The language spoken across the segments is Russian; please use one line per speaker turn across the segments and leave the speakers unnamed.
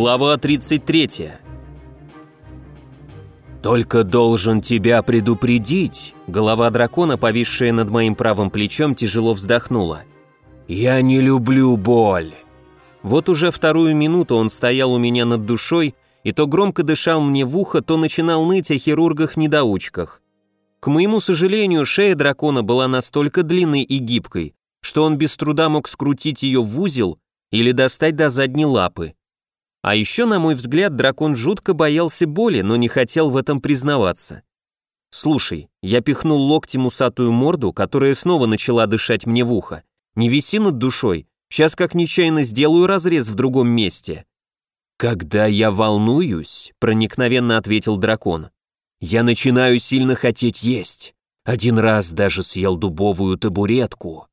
Глава 33. «Только должен тебя предупредить», — голова дракона, повисшая над моим правым плечом, тяжело вздохнула. «Я не люблю боль». Вот уже вторую минуту он стоял у меня над душой и то громко дышал мне в ухо, то начинал ныть о хирургах-недоучках. К моему сожалению, шея дракона была настолько длинной и гибкой, что он без труда мог скрутить ее в узел или достать до задней лапы. А еще, на мой взгляд, дракон жутко боялся боли, но не хотел в этом признаваться. «Слушай, я пихнул локтем усатую морду, которая снова начала дышать мне в ухо. Не виси над душой, сейчас как нечаянно сделаю разрез в другом месте». «Когда я волнуюсь», — проникновенно ответил дракон, — «я начинаю сильно хотеть есть. Один раз даже съел дубовую табуретку».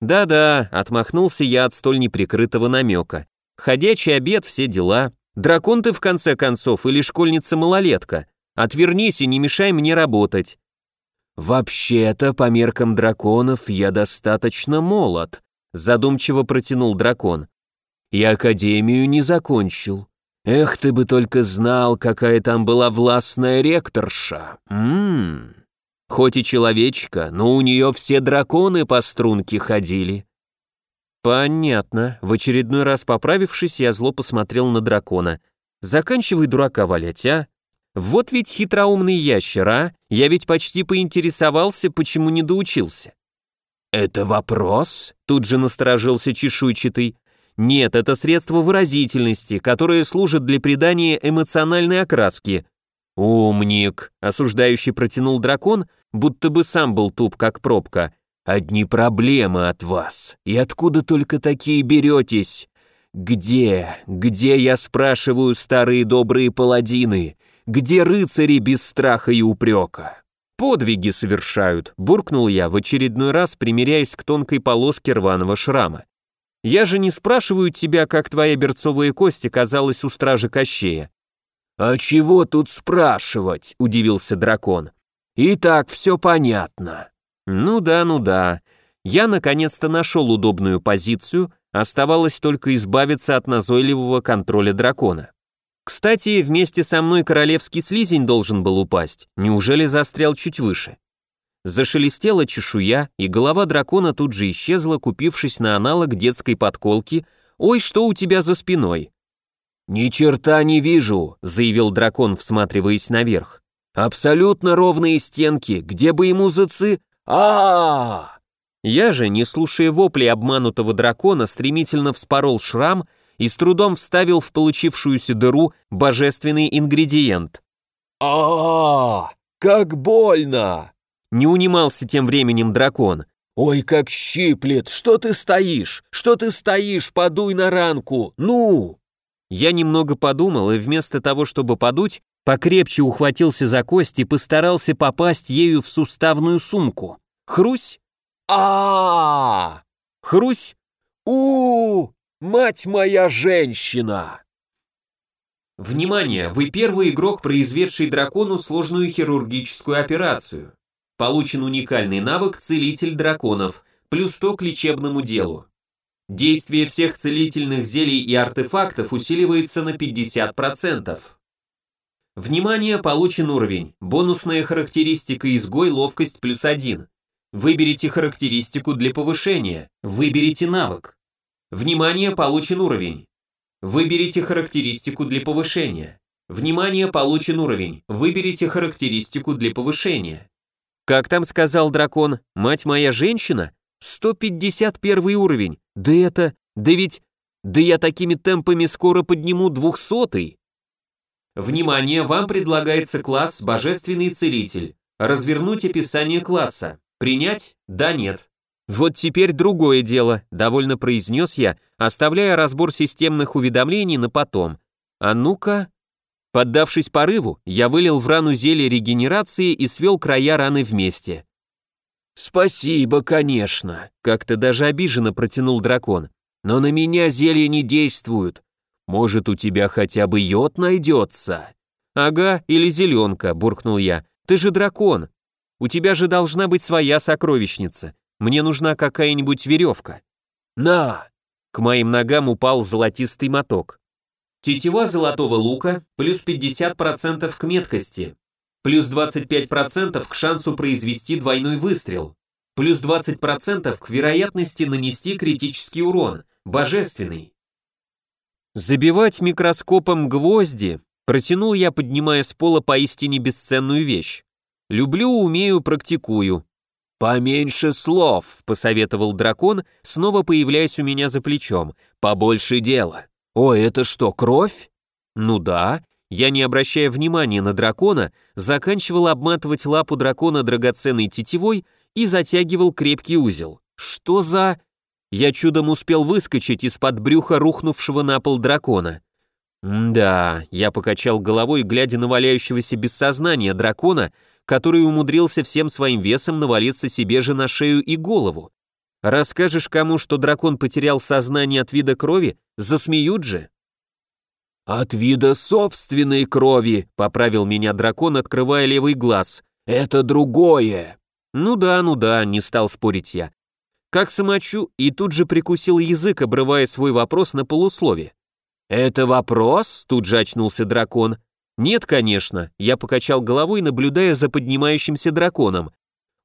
«Да-да», — отмахнулся я от столь неприкрытого намека. Ходячий обед, все дела. Дракон ты в конце концов или школьница-малолетка? Отвернись и не мешай мне работать. Вообще-то, по меркам драконов, я достаточно молод, задумчиво протянул дракон. И академию не закончил. Эх, ты бы только знал, какая там была властная ректорша. Ммм. Хоть и человечка, но у нее все драконы по струнке ходили. «Понятно». В очередной раз поправившись, я зло посмотрел на дракона. «Заканчивай дурака валять, а? Вот ведь хитроумный ящер, а? Я ведь почти поинтересовался, почему не доучился». «Это вопрос?» — тут же насторожился чешуйчатый. «Нет, это средство выразительности, которое служит для придания эмоциональной окраски». «Умник», — осуждающий протянул дракон, будто бы сам был туп, как пробка. Одни проблемы от вас. И откуда только такие беретесь? Где, где, я спрашиваю, старые добрые паладины? Где рыцари без страха и упрека? Подвиги совершают, буркнул я, в очередной раз примеряясь к тонкой полоске рваного шрама. Я же не спрашиваю тебя, как твоя берцовая кость оказалась у стражи Кощея. «А чего тут спрашивать?» – удивился дракон. «И так все понятно». Ну да, ну да. Я наконец-то нашел удобную позицию, оставалось только избавиться от назойливого контроля дракона. Кстати, вместе со мной королевский слизень должен был упасть, неужели застрял чуть выше? Зашелестела чешуя, и голова дракона тут же исчезла, купившись на аналог детской подколки «Ой, что у тебя за спиной?» «Ни черта не вижу», — заявил дракон, всматриваясь наверх. «Абсолютно ровные стенки, где бы ему зацы...» а Я же, не слушая вопли обманутого дракона, стремительно вспорол шрам и с трудом вставил в получившуюся дыру божественный ингредиент. а Как больно!» Не унимался тем временем дракон. «Ой, как щиплет! Что ты стоишь? Что ты стоишь? Подуй на ранку! Ну!» Я немного подумал, и вместо того, чтобы подуть, покрепче ухватился за кость и постарался попасть ею в суставную сумку. Хрусь? а Хрусь? у Мать моя женщина! Внимание! Вы первый игрок, произведший дракону сложную хирургическую операцию. Получен уникальный навык «Целитель драконов», плюс 100 к лечебному делу. Действие всех целительных зелий и артефактов усиливается на 50%. Внимание, получен уровень. Бонусная характеристика изгой, ловкость плюс 1. Выберите характеристику для повышения. Выберите навык. Внимание, получен уровень. Выберите характеристику для повышения. Внимание, получен уровень. Выберите характеристику для повышения. Как там сказал дракон, мать моя женщина? 151 уровень. Да это, да ведь, да я такими темпами скоро подниму двухсотый. Внимание, вам предлагается класс «Божественный целитель». Развернуть описание класса. Принять? Да, нет. Вот теперь другое дело, довольно произнес я, оставляя разбор системных уведомлений на потом. А ну-ка... Поддавшись порыву, я вылил в рану зелье регенерации и свел края раны вместе. «Спасибо, конечно», — как-то даже обиженно протянул дракон. «Но на меня зелья не действуют. Может, у тебя хотя бы йод найдется?» «Ага, или зеленка», — буркнул я. «Ты же дракон. У тебя же должна быть своя сокровищница. Мне нужна какая-нибудь веревка». «На!» К моим ногам упал золотистый моток. Тетива золотого лука плюс 50% к меткости, плюс 25% к шансу произвести двойной выстрел, плюс 20% к вероятности нанести критический урон, божественный. Забивать микроскопом гвозди протянул я, поднимая с пола поистине бесценную вещь. Люблю, умею, практикую. «Поменьше слов», — посоветовал дракон, снова появляясь у меня за плечом. «Побольше дела». «О, это что, кровь?» «Ну да». Я, не обращая внимания на дракона, заканчивал обматывать лапу дракона драгоценной тетивой и затягивал крепкий узел. «Что за...» Я чудом успел выскочить из-под брюха рухнувшего на пол дракона. «Да», — я покачал головой, глядя на валяющегося без сознания дракона, который умудрился всем своим весом навалиться себе же на шею и голову. Расскажешь кому, что дракон потерял сознание от вида крови, засмеют же. «От вида собственной крови», — поправил меня дракон, открывая левый глаз. «Это другое». «Ну да, ну да», — не стал спорить я. Как самочу, и тут же прикусил язык, обрывая свой вопрос на полуслове. «Это вопрос?» — тут же очнулся дракон. «Нет, конечно», — я покачал головой, наблюдая за поднимающимся драконом.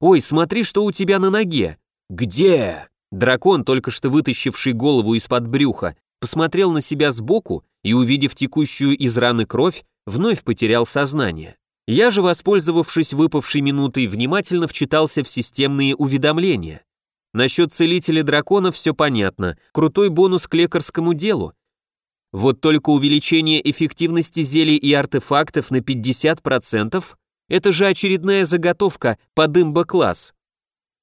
«Ой, смотри, что у тебя на ноге!» «Где?» Дракон, только что вытащивший голову из-под брюха, посмотрел на себя сбоку и, увидев текущую из раны кровь, вновь потерял сознание. Я же, воспользовавшись выпавшей минутой, внимательно вчитался в системные уведомления. Насчет целителя дракона все понятно, крутой бонус к лекарскому делу, вот только увеличение эффективности зелий и артефактов на 50% – это же очередная заготовка под имбо-класс.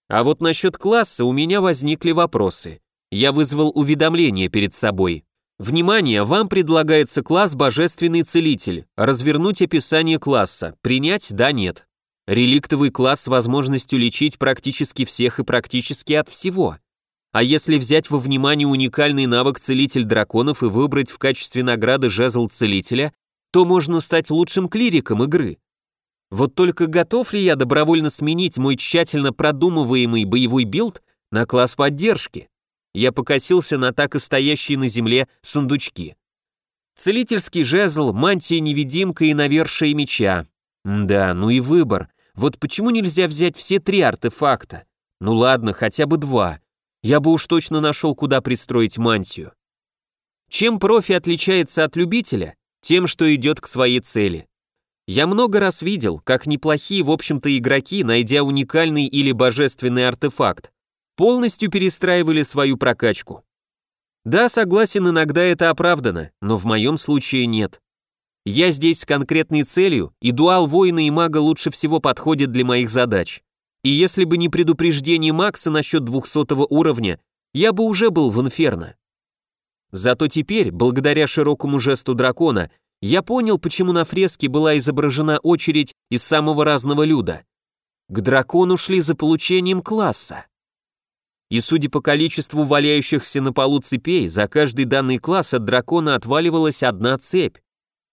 А вот насчет класса у меня возникли вопросы. Я вызвал уведомление перед собой. Внимание, вам предлагается класс «Божественный целитель». Развернуть описание класса. Принять – да, нет. Реликтовый класс с возможностью лечить практически всех и практически от всего. А если взять во внимание уникальный навык целитель драконов и выбрать в качестве награды жезл целителя, то можно стать лучшим клириком игры. Вот только готов ли я добровольно сменить мой тщательно продумываемый боевой билд на класс поддержки? Я покосился на так и стоящие на земле сундучки. Целительский жезл, мантия-невидимка и навершие меча. Да, ну и выбор. Вот почему нельзя взять все три артефакта? Ну ладно, хотя бы два я бы уж точно нашел, куда пристроить мантию. Чем профи отличается от любителя? Тем, что идет к своей цели. Я много раз видел, как неплохие, в общем-то, игроки, найдя уникальный или божественный артефакт, полностью перестраивали свою прокачку. Да, согласен, иногда это оправдано, но в моем случае нет. Я здесь с конкретной целью, и дуал воина и мага лучше всего подходит для моих задач. И если бы не предупреждение Макса насчет 200 уровня, я бы уже был в инферно. Зато теперь, благодаря широкому жесту дракона, я понял, почему на фреске была изображена очередь из самого разного люда. К дракону шли за получением класса. И судя по количеству валяющихся на полу цепей, за каждый данный класс от дракона отваливалась одна цепь.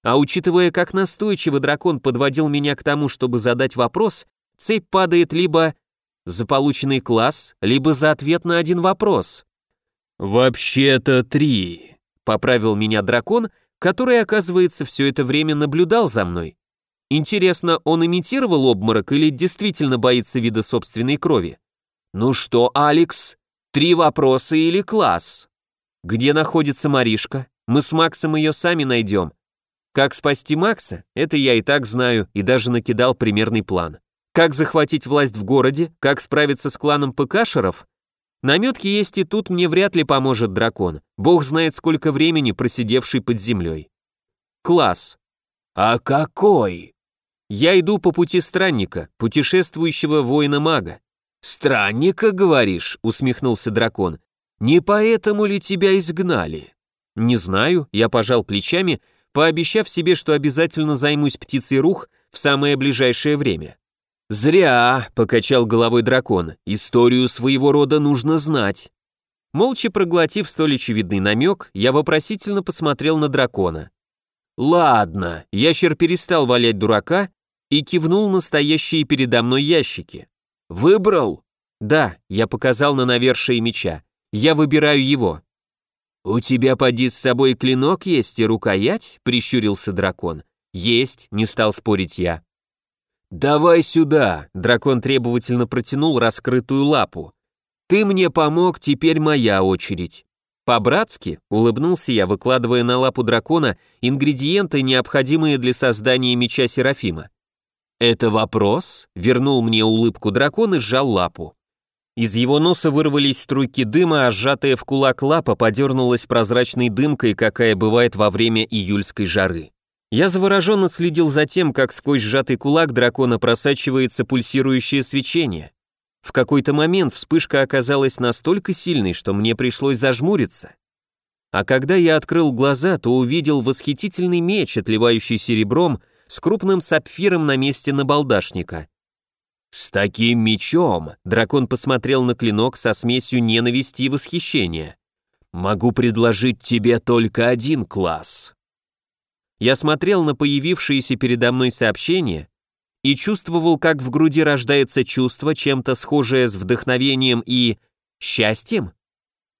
А учитывая, как настойчиво дракон подводил меня к тому, чтобы задать вопрос, цепь падает либо за полученный класс, либо за ответ на один вопрос. «Вообще-то три», — поправил меня дракон, который, оказывается, все это время наблюдал за мной. Интересно, он имитировал обморок или действительно боится вида собственной крови? Ну что, Алекс, три вопроса или класс? Где находится Маришка? Мы с Максом ее сами найдем. Как спасти Макса? Это я и так знаю, и даже накидал примерный план. Как захватить власть в городе? Как справиться с кланом ПКшеров? Наметки есть и тут мне вряд ли поможет дракон. Бог знает, сколько времени просидевший под землей. Класс. А какой? Я иду по пути странника, путешествующего воина-мага. «Странника, говоришь?» — усмехнулся дракон. «Не поэтому ли тебя изгнали?» «Не знаю», — я пожал плечами, пообещав себе, что обязательно займусь птицей рух в самое ближайшее время. «Зря», — покачал головой дракон, — «историю своего рода нужно знать». Молча проглотив столь очевидный намек, я вопросительно посмотрел на дракона. «Ладно», — ящер перестал валять дурака и кивнул на стоящие передо мной ящики. «Выбрал?» «Да», — я показал на навершие меча. «Я выбираю его». «У тебя поди с собой клинок есть и рукоять?» — прищурился дракон. «Есть», — не стал спорить я. «Давай сюда!» — дракон требовательно протянул раскрытую лапу. «Ты мне помог, теперь моя очередь». По-братски улыбнулся я, выкладывая на лапу дракона ингредиенты, необходимые для создания меча Серафима. «Это вопрос?» — вернул мне улыбку дракон и сжал лапу. Из его носа вырвались струйки дыма, а сжатая в кулак лапа подернулась прозрачной дымкой, какая бывает во время июльской жары. Я завороженно следил за тем, как сквозь сжатый кулак дракона просачивается пульсирующее свечение. В какой-то момент вспышка оказалась настолько сильной, что мне пришлось зажмуриться. А когда я открыл глаза, то увидел восхитительный меч, отливающий серебром, с крупным сапфиром на месте набалдашника. «С таким мечом!» — дракон посмотрел на клинок со смесью ненависти и восхищения. «Могу предложить тебе только один класс». Я смотрел на появившиеся передо мной сообщения и чувствовал, как в груди рождается чувство, чем-то схожее с вдохновением и... счастьем?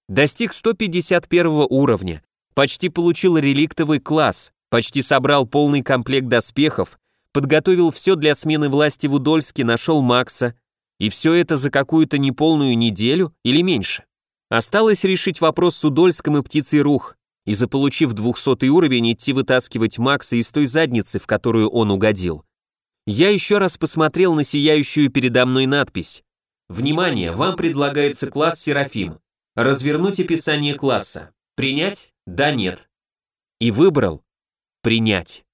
Достиг 151 уровня, почти получил реликтовый класс, почти собрал полный комплект доспехов, подготовил все для смены власти в Удольске, нашел Макса, и все это за какую-то неполную неделю или меньше. Осталось решить вопрос с Удольском и Птицей Рух, и заполучив 200 уровень идти вытаскивать Макса из той задницы, в которую он угодил. Я еще раз посмотрел на сияющую передо мной надпись. «Внимание, вам предлагается класс Серафим. Развернуть описание класса. Принять? Да, нет». И выбрал «Принять».